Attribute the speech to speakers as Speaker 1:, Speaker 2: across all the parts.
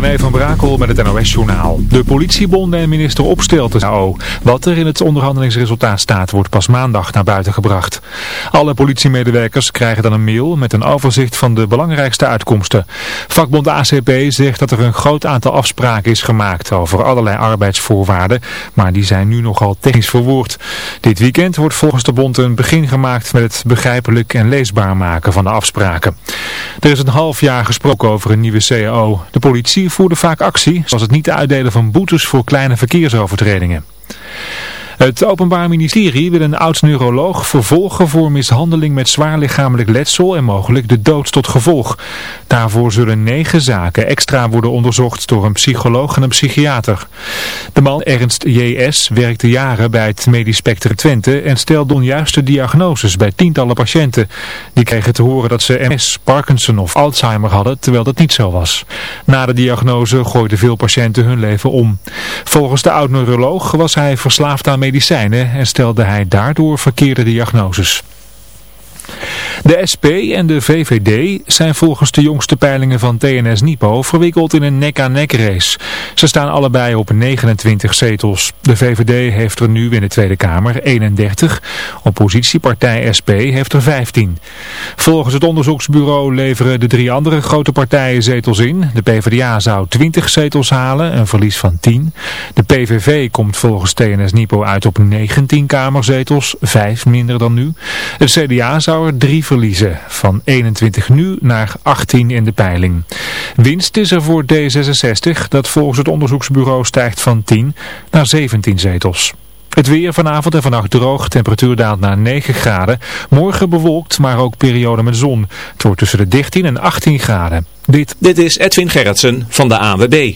Speaker 1: René van Brakel met het NOS-journaal. De politiebonden en minister Opstelten. Wat er in het onderhandelingsresultaat staat wordt pas maandag naar buiten gebracht. Alle politiemedewerkers krijgen dan een mail met een overzicht van de belangrijkste uitkomsten. Vakbond ACP zegt dat er een groot aantal afspraken is gemaakt over allerlei arbeidsvoorwaarden. Maar die zijn nu nogal technisch verwoord. Dit weekend wordt volgens de bond een begin gemaakt met het begrijpelijk en leesbaar maken van de afspraken. Er is een half jaar gesproken over een nieuwe CAO. De politie voerde vaak actie, zoals het niet uitdelen van boetes voor kleine verkeersovertredingen. Het Openbaar Ministerie wil een oud-neuroloog vervolgen voor mishandeling met zwaar lichamelijk letsel en mogelijk de dood tot gevolg. Daarvoor zullen negen zaken extra worden onderzocht door een psycholoog en een psychiater. De man Ernst J.S. werkte jaren bij het Medisch Spectrum Twente en stelde onjuiste diagnoses bij tientallen patiënten. Die kregen te horen dat ze MS, Parkinson of Alzheimer hadden, terwijl dat niet zo was. Na de diagnose gooiden veel patiënten hun leven om. Volgens de oud-neuroloog was hij verslaafd aan medicijnen en stelde hij daardoor verkeerde diagnoses. De SP en de VVD zijn volgens de jongste peilingen van TNS Nipo verwikkeld in een nek-aan-nek race. Ze staan allebei op 29 zetels. De VVD heeft er nu in de Tweede Kamer 31. Oppositiepartij SP heeft er 15. Volgens het onderzoeksbureau leveren de drie andere grote partijen zetels in. De PvdA zou 20 zetels halen, een verlies van 10. De PVV komt volgens TNS Nipo uit op 19 kamerzetels, 5 minder dan nu. Het CDA zou 3 verliezen, van 21 nu naar 18 in de peiling. Winst is er voor D66, dat volgens het onderzoeksbureau stijgt van 10 naar 17 zetels. Het weer vanavond en vannacht droog, temperatuur daalt naar 9 graden. Morgen bewolkt, maar ook periode met zon. Het wordt tussen de 13 en 18 graden.
Speaker 2: Dit, Dit is Edwin Gerritsen van de AWB.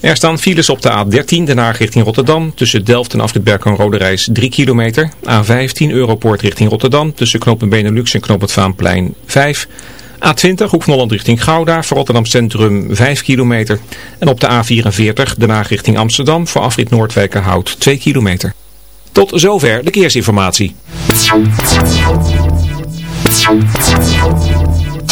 Speaker 2: Er staan files op de A13, Den Haag richting Rotterdam. Tussen Delft en Afrit en Rode Reis 3 kilometer. A15, Europoort richting Rotterdam. Tussen knooppunt Benelux en knooppunt Vaanplein 5. A20, Hoek van Holland richting Gouda. Voor Rotterdam Centrum 5 kilometer. En op de A44, Den Haag richting Amsterdam. Voor afrit Noordwijkerhout 2 kilometer. Tot zover de keersinformatie.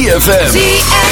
Speaker 3: ZFM.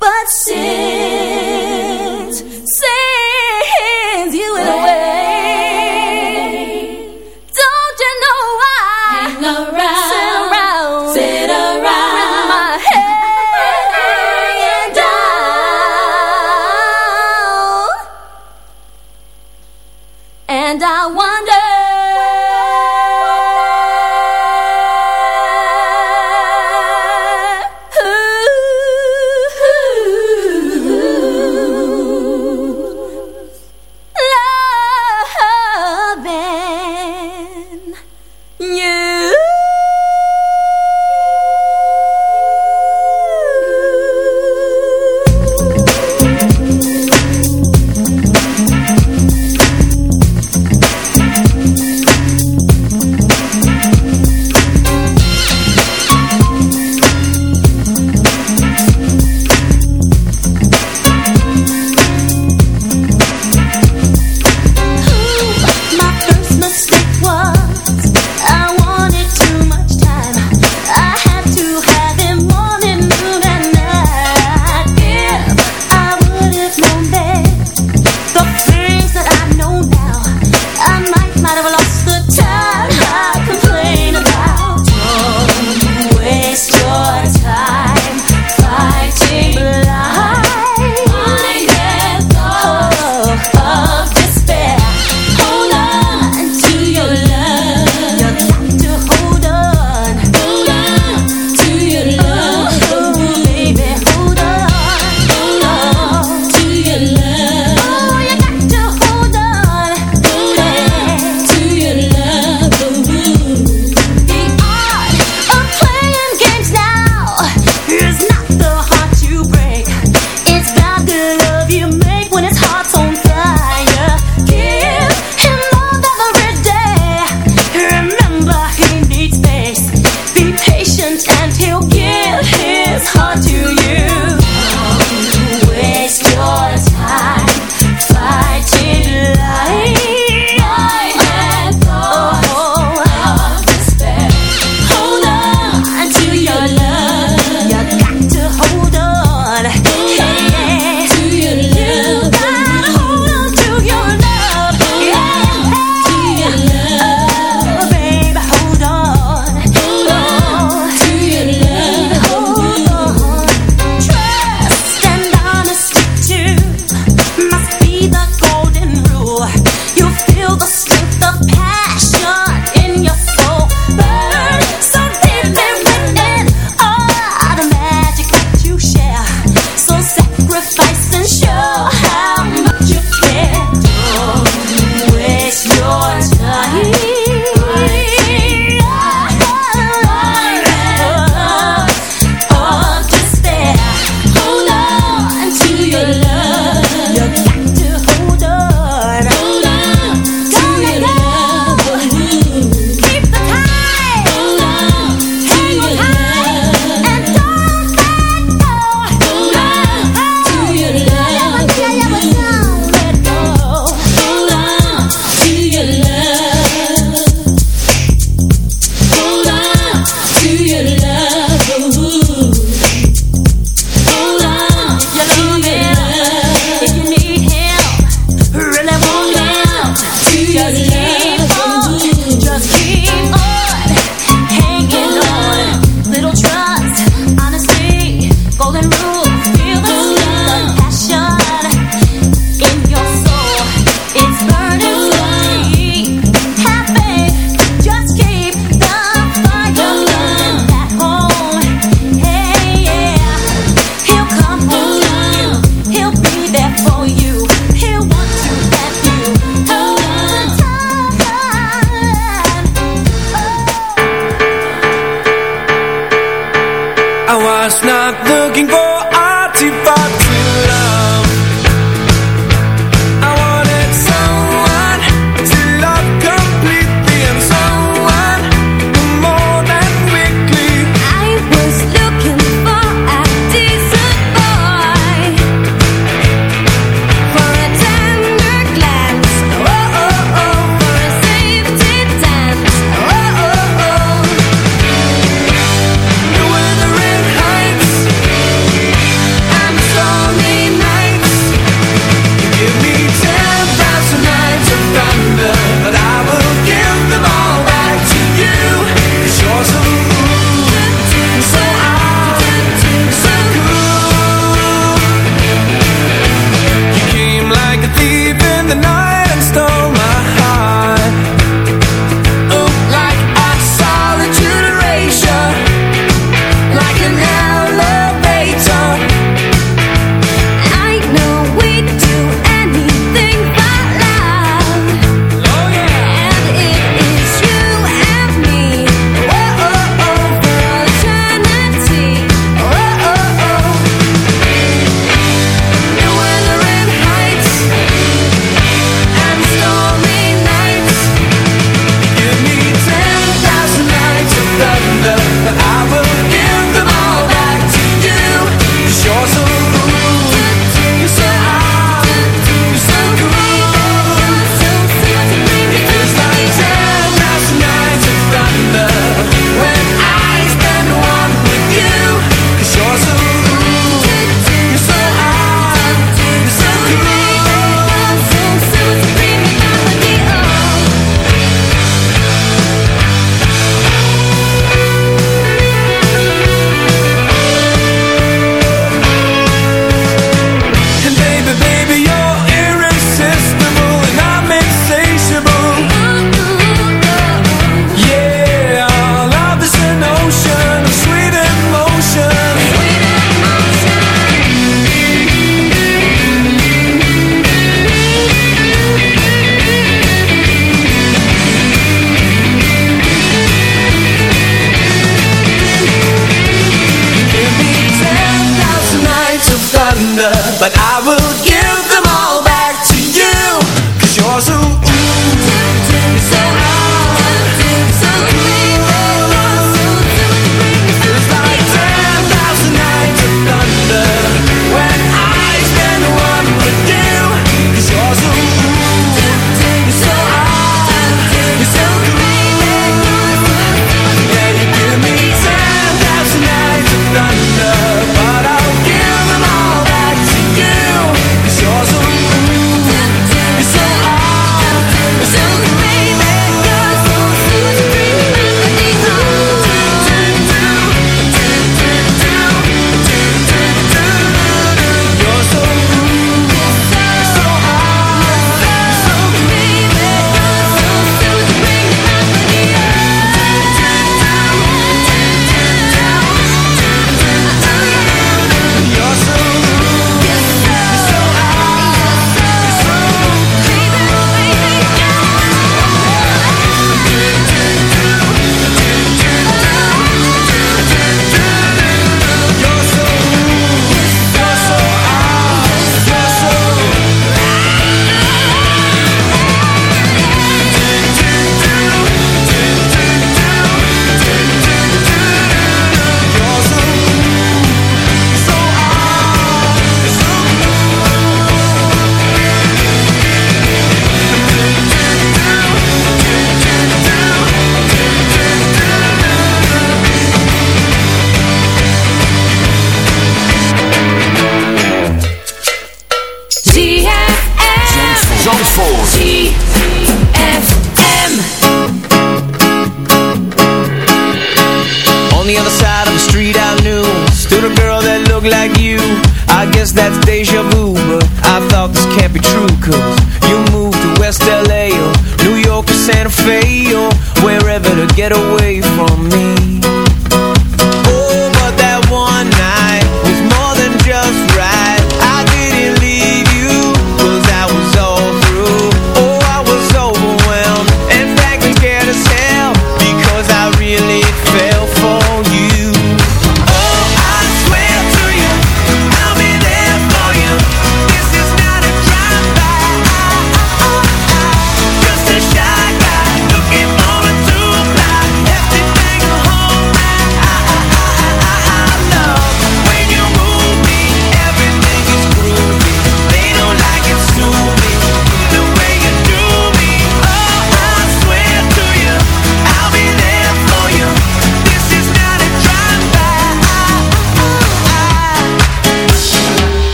Speaker 4: but since. sins.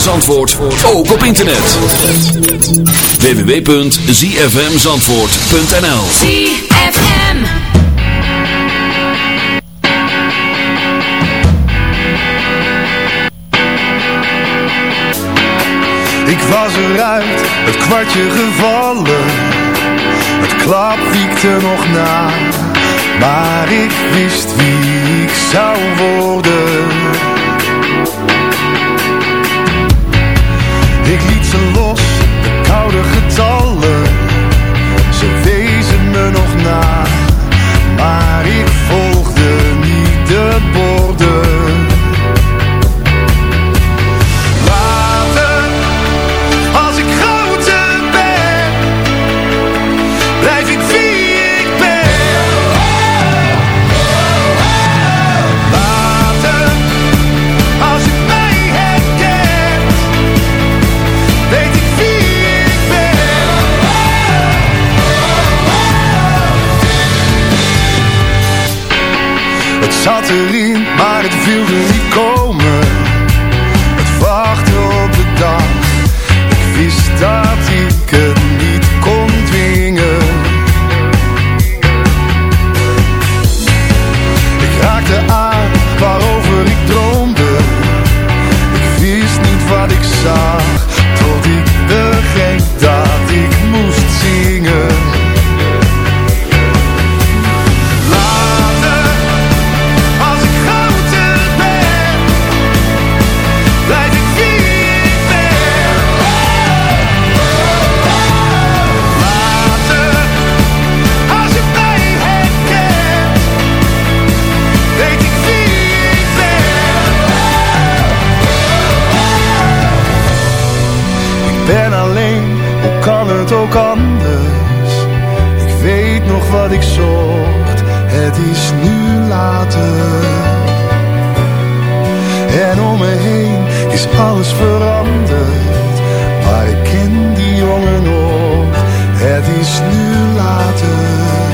Speaker 3: van Zandvoort ook op internet. www.zfmzandvoort.nl
Speaker 5: ZFM
Speaker 6: Ik was eruit, het kwartje gevallen. Het klap wiekte nog na Maar ik wist wie ik zou worden. Ik liet ze los, de koude getallen. Ze wezen me nog na. zat erin, maar het wilde niet komen. Het wachten op de dag. Ik wist dat ik het niet kon dwingen. Ik raakte aan waarover ik droomde. Ik wist niet wat ik zag. het is nu later. En om me heen is alles veranderd, maar ik ken die jongen nog. Het is nu later.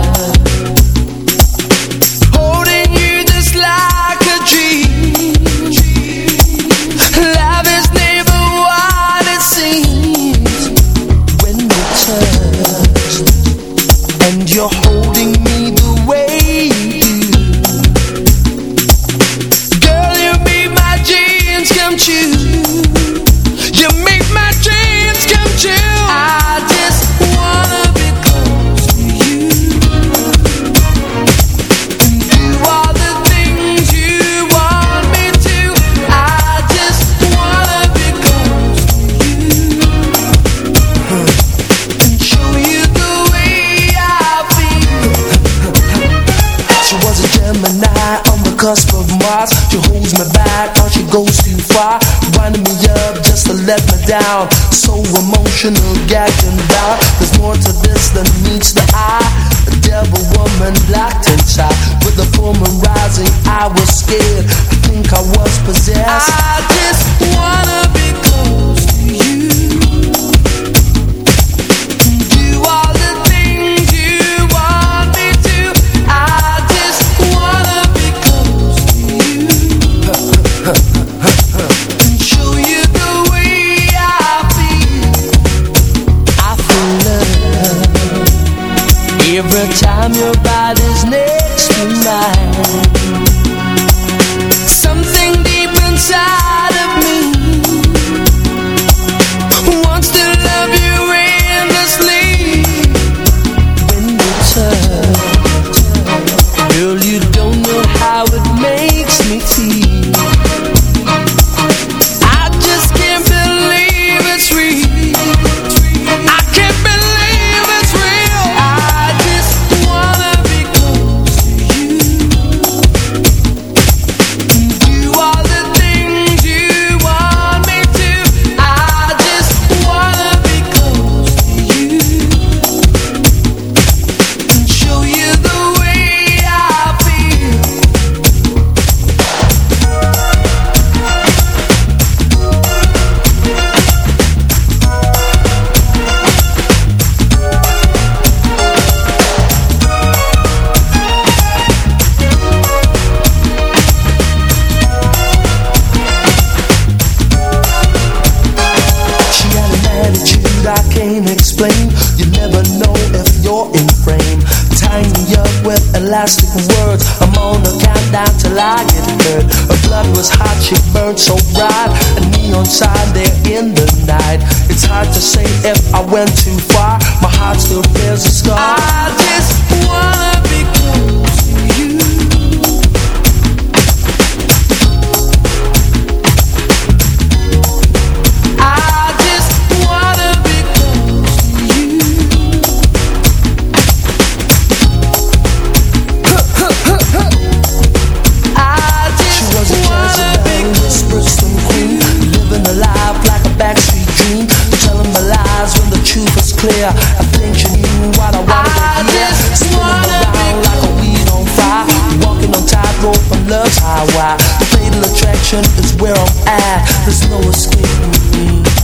Speaker 7: The
Speaker 8: Fatal attraction is where I'm at. There's no escaping me.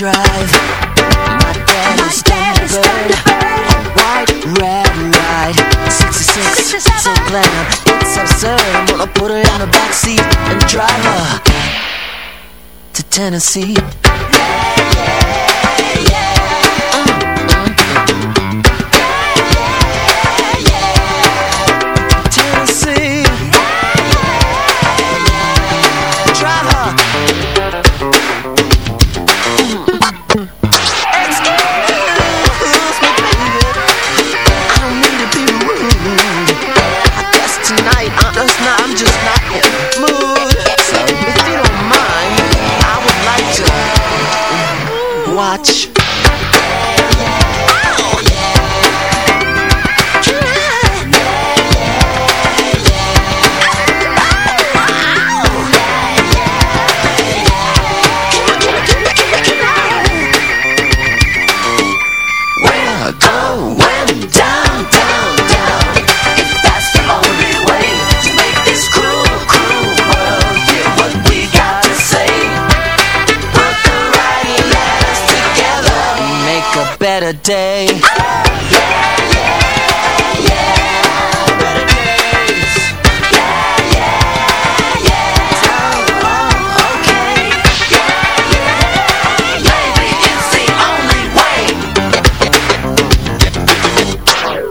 Speaker 9: drive. My dad is
Speaker 10: Thunderbird. White, red, light. 66, 66 so platinum. It's absurd. I'm gonna put her in the backseat and drive her to Tennessee.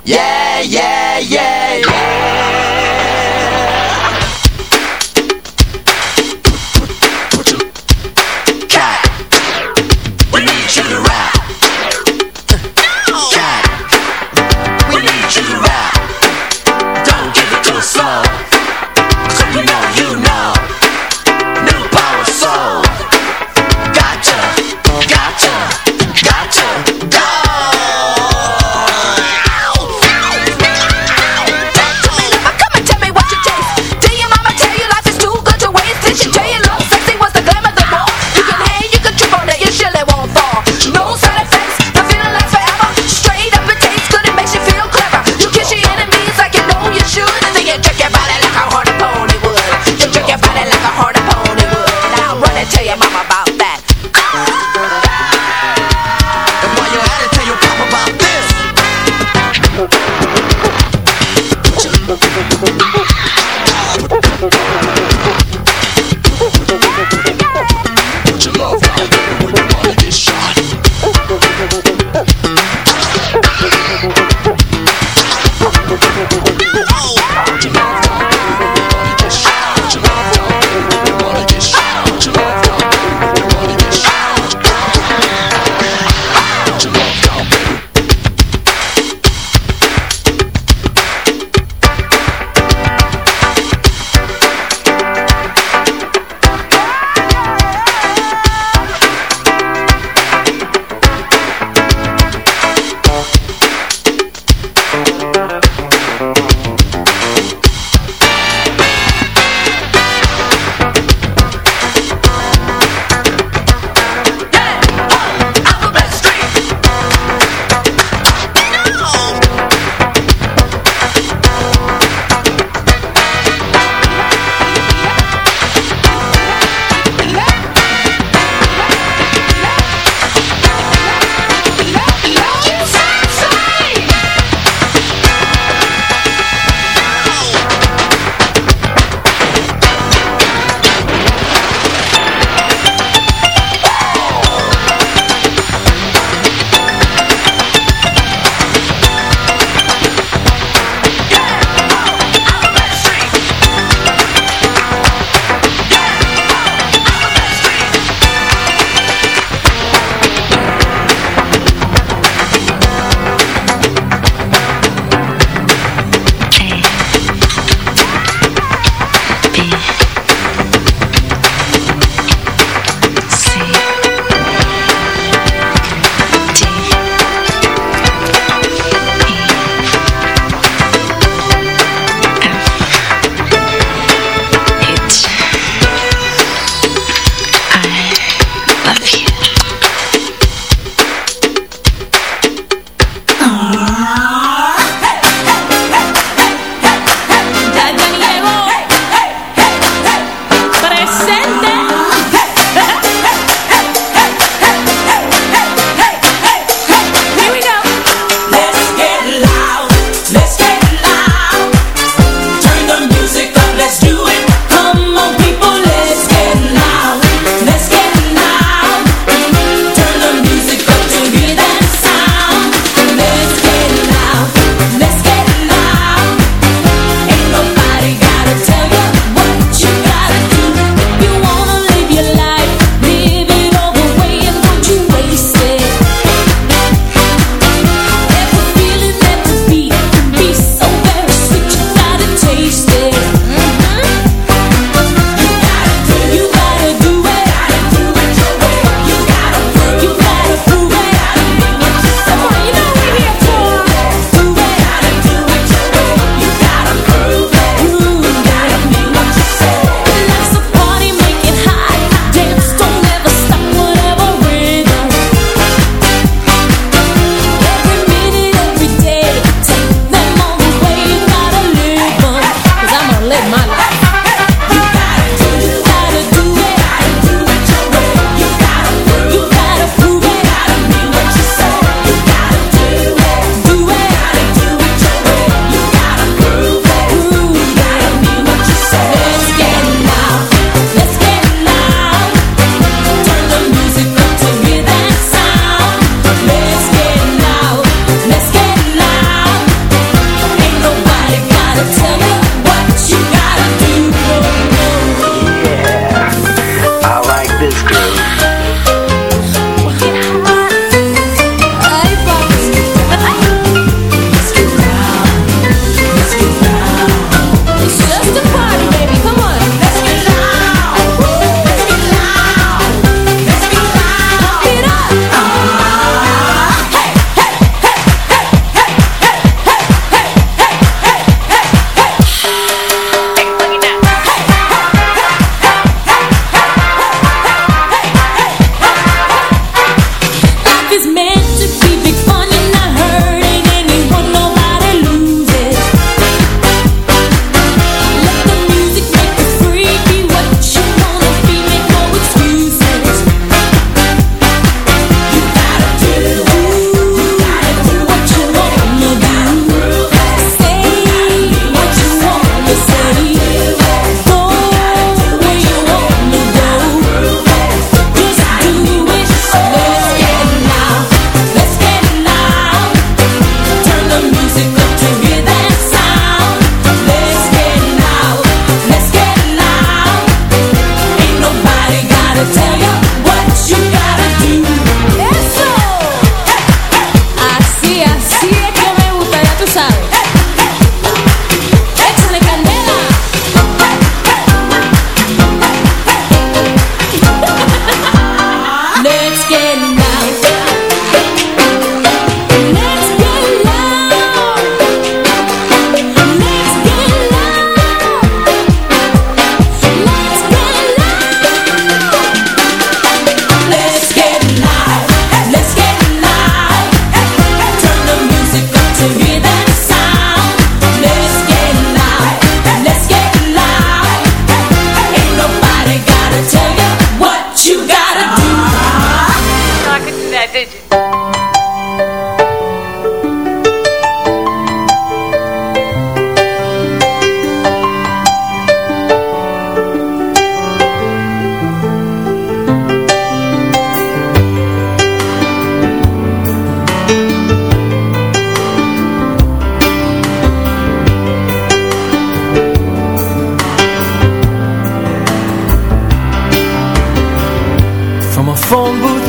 Speaker 10: yeah, yeah.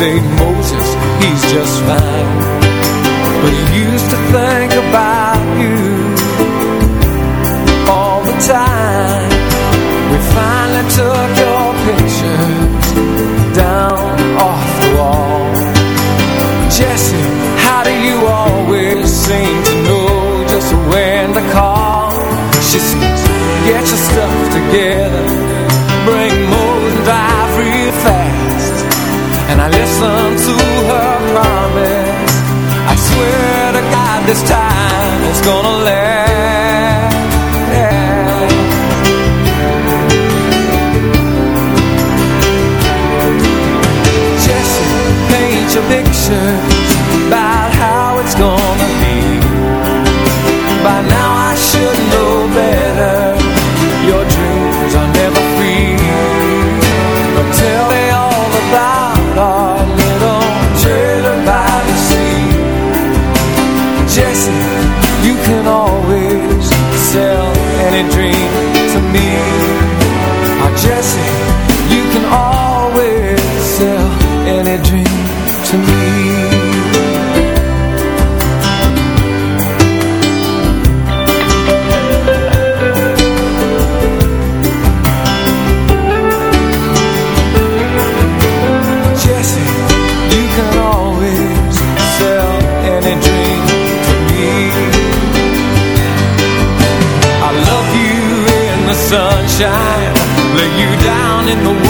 Speaker 11: say Moses, he's just fine gonna last Jesse, paint your pictures in the sunshine, lay you down in the